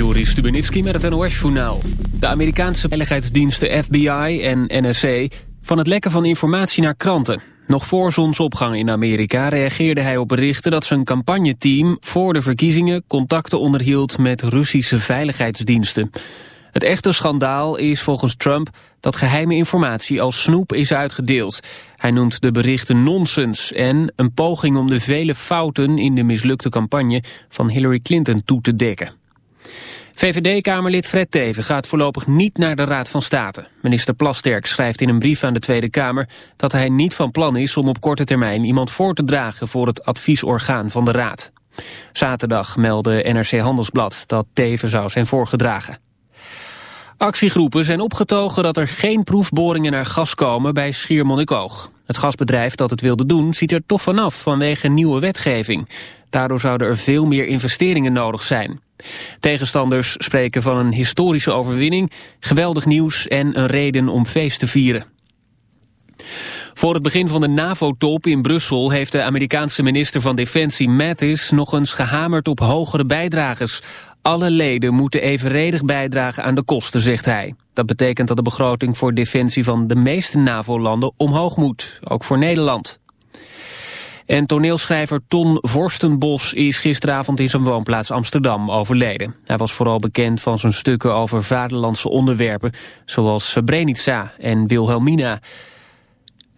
Juri Stubenitski met het NOS-journaal. De Amerikaanse veiligheidsdiensten FBI en NSA... van het lekken van informatie naar kranten. Nog voor zonsopgang in Amerika reageerde hij op berichten... dat zijn campagneteam voor de verkiezingen contacten onderhield... met Russische veiligheidsdiensten. Het echte schandaal is volgens Trump dat geheime informatie als snoep is uitgedeeld. Hij noemt de berichten nonsens en een poging om de vele fouten in de mislukte campagne van Hillary Clinton toe te dekken. VVD-kamerlid Fred Teven gaat voorlopig niet naar de Raad van State. Minister Plasterk schrijft in een brief aan de Tweede Kamer... dat hij niet van plan is om op korte termijn iemand voor te dragen... voor het adviesorgaan van de Raad. Zaterdag meldde NRC Handelsblad dat Teven zou zijn voorgedragen. Actiegroepen zijn opgetogen dat er geen proefboringen naar gas komen bij Schiermonnikoog. Het gasbedrijf dat het wilde doen ziet er toch vanaf vanwege nieuwe wetgeving. Daardoor zouden er veel meer investeringen nodig zijn. Tegenstanders spreken van een historische overwinning, geweldig nieuws en een reden om feest te vieren. Voor het begin van de NAVO-top in Brussel heeft de Amerikaanse minister van Defensie Mattis nog eens gehamerd op hogere bijdragers. Alle leden moeten evenredig bijdragen aan de kosten, zegt hij. Dat betekent dat de begroting voor defensie van de meeste NAVO-landen omhoog moet, ook voor Nederland. En toneelschrijver Ton Vorstenbos is gisteravond in zijn woonplaats Amsterdam overleden. Hij was vooral bekend van zijn stukken over vaderlandse onderwerpen... zoals Srebrenica en Wilhelmina.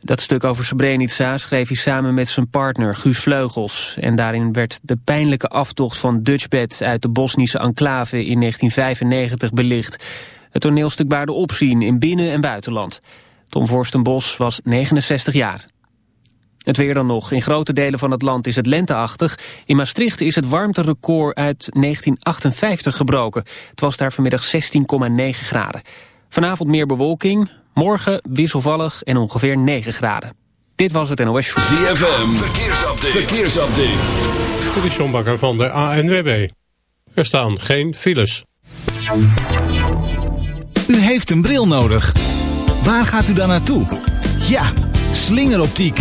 Dat stuk over Srebrenica schreef hij samen met zijn partner Guus Vleugels. En daarin werd de pijnlijke aftocht van Dutchbed uit de Bosnische enclave in 1995 belicht. Het toneelstuk baarde opzien in binnen- en buitenland. Tom Vorstenbos was 69 jaar. Het weer dan nog. In grote delen van het land is het lenteachtig. In Maastricht is het warmterecord uit 1958 gebroken. Het was daar vanmiddag 16,9 graden. Vanavond meer bewolking, morgen wisselvallig en ongeveer 9 graden. Dit was het NOS Show. ZFM, verkeersupdate. verkeersupdate. Dit is John Bakker van de ANWB. Er staan geen files. U heeft een bril nodig. Waar gaat u dan naartoe? Ja, slingeroptiek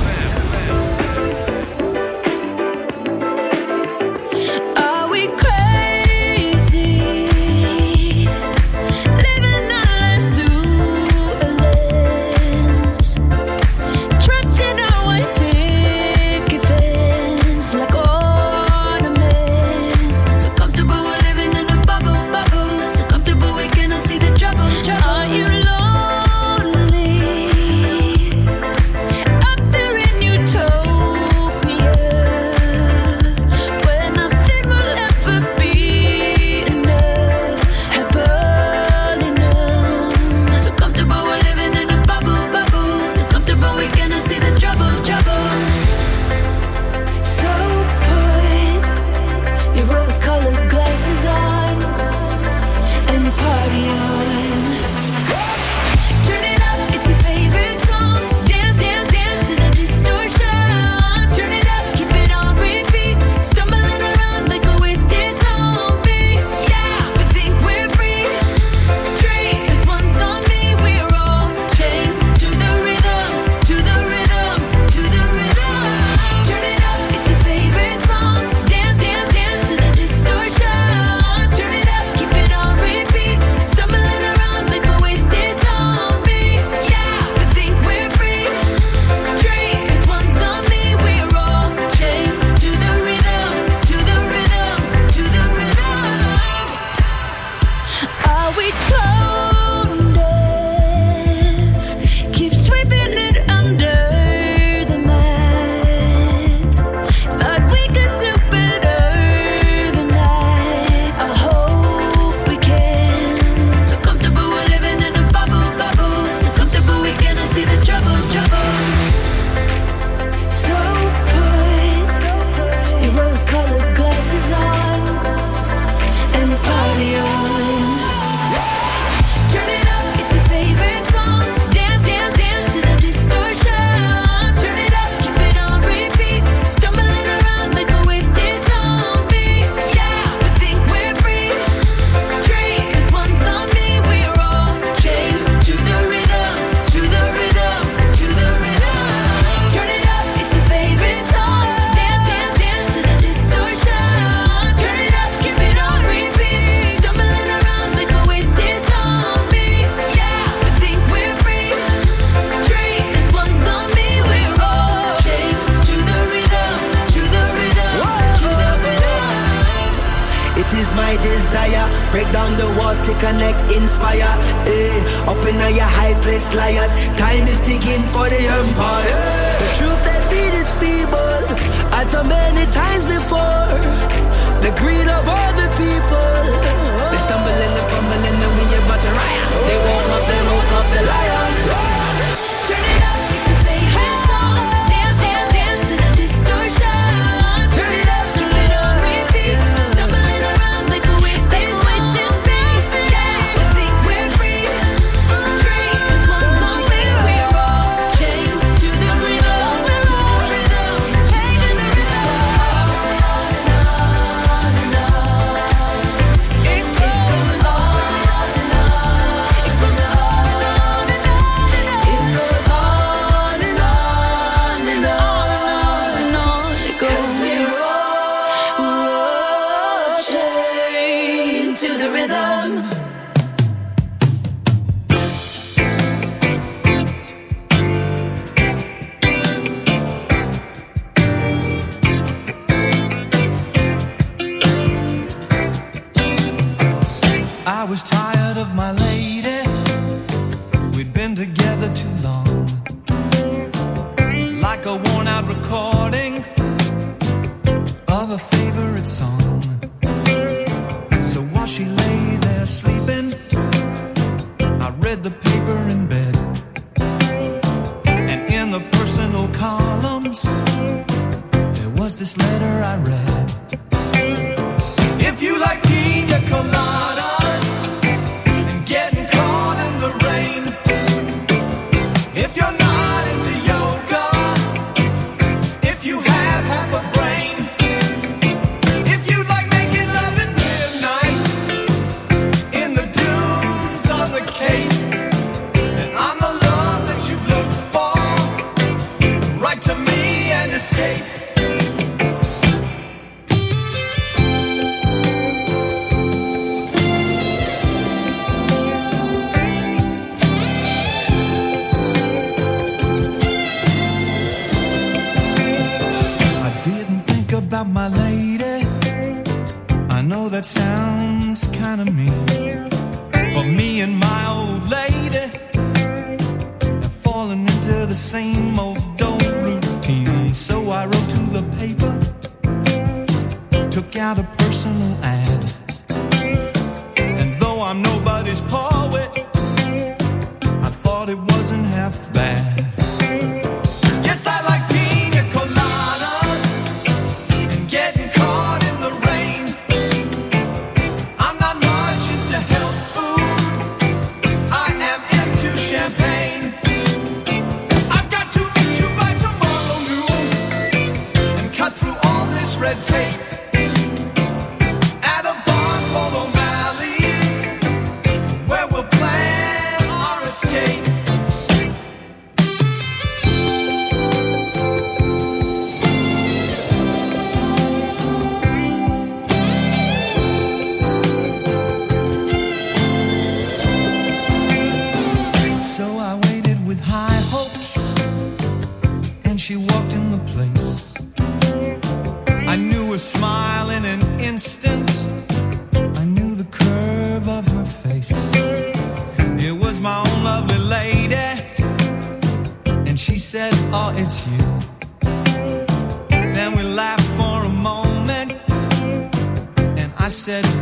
Greed of said,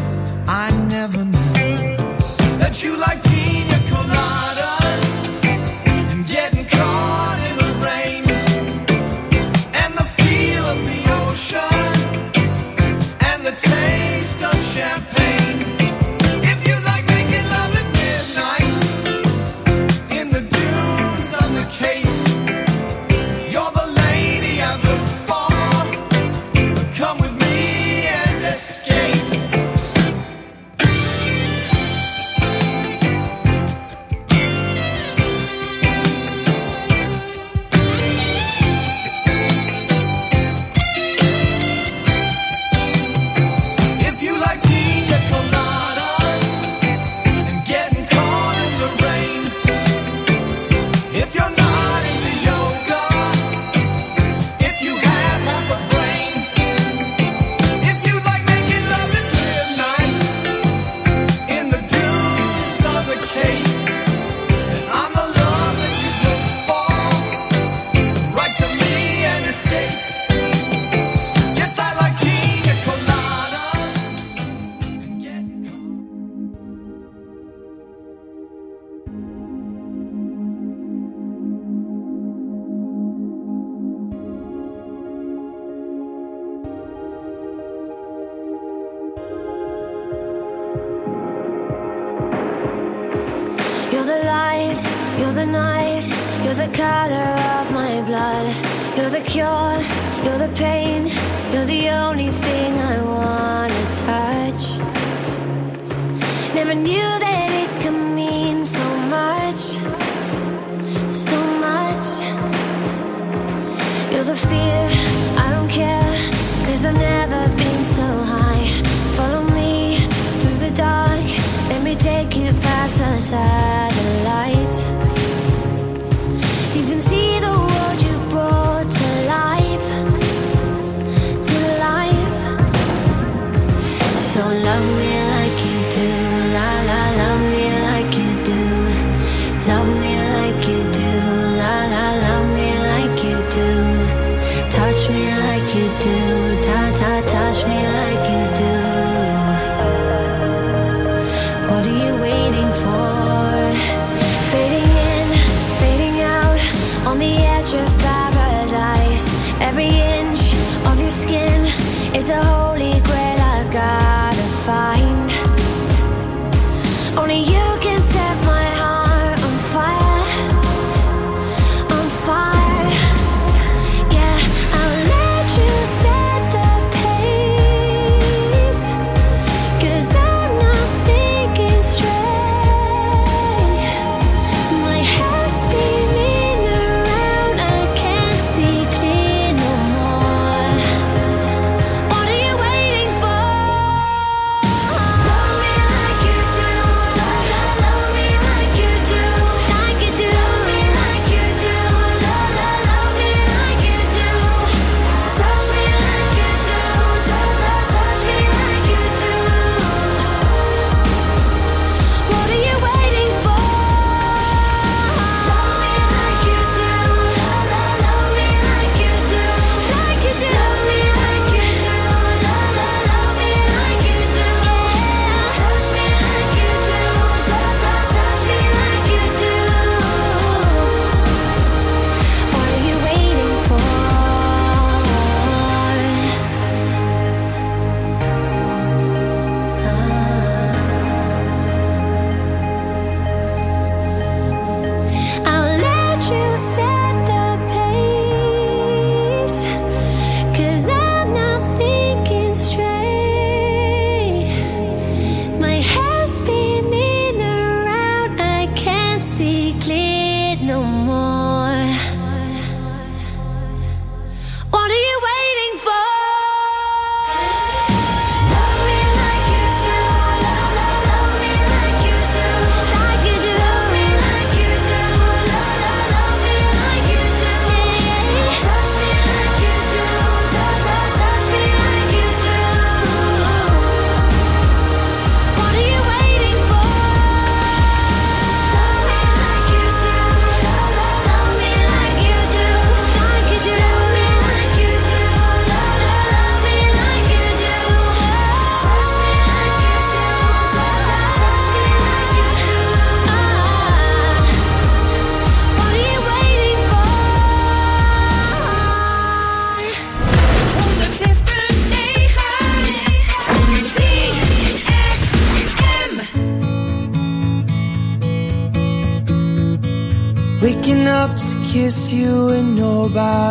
my side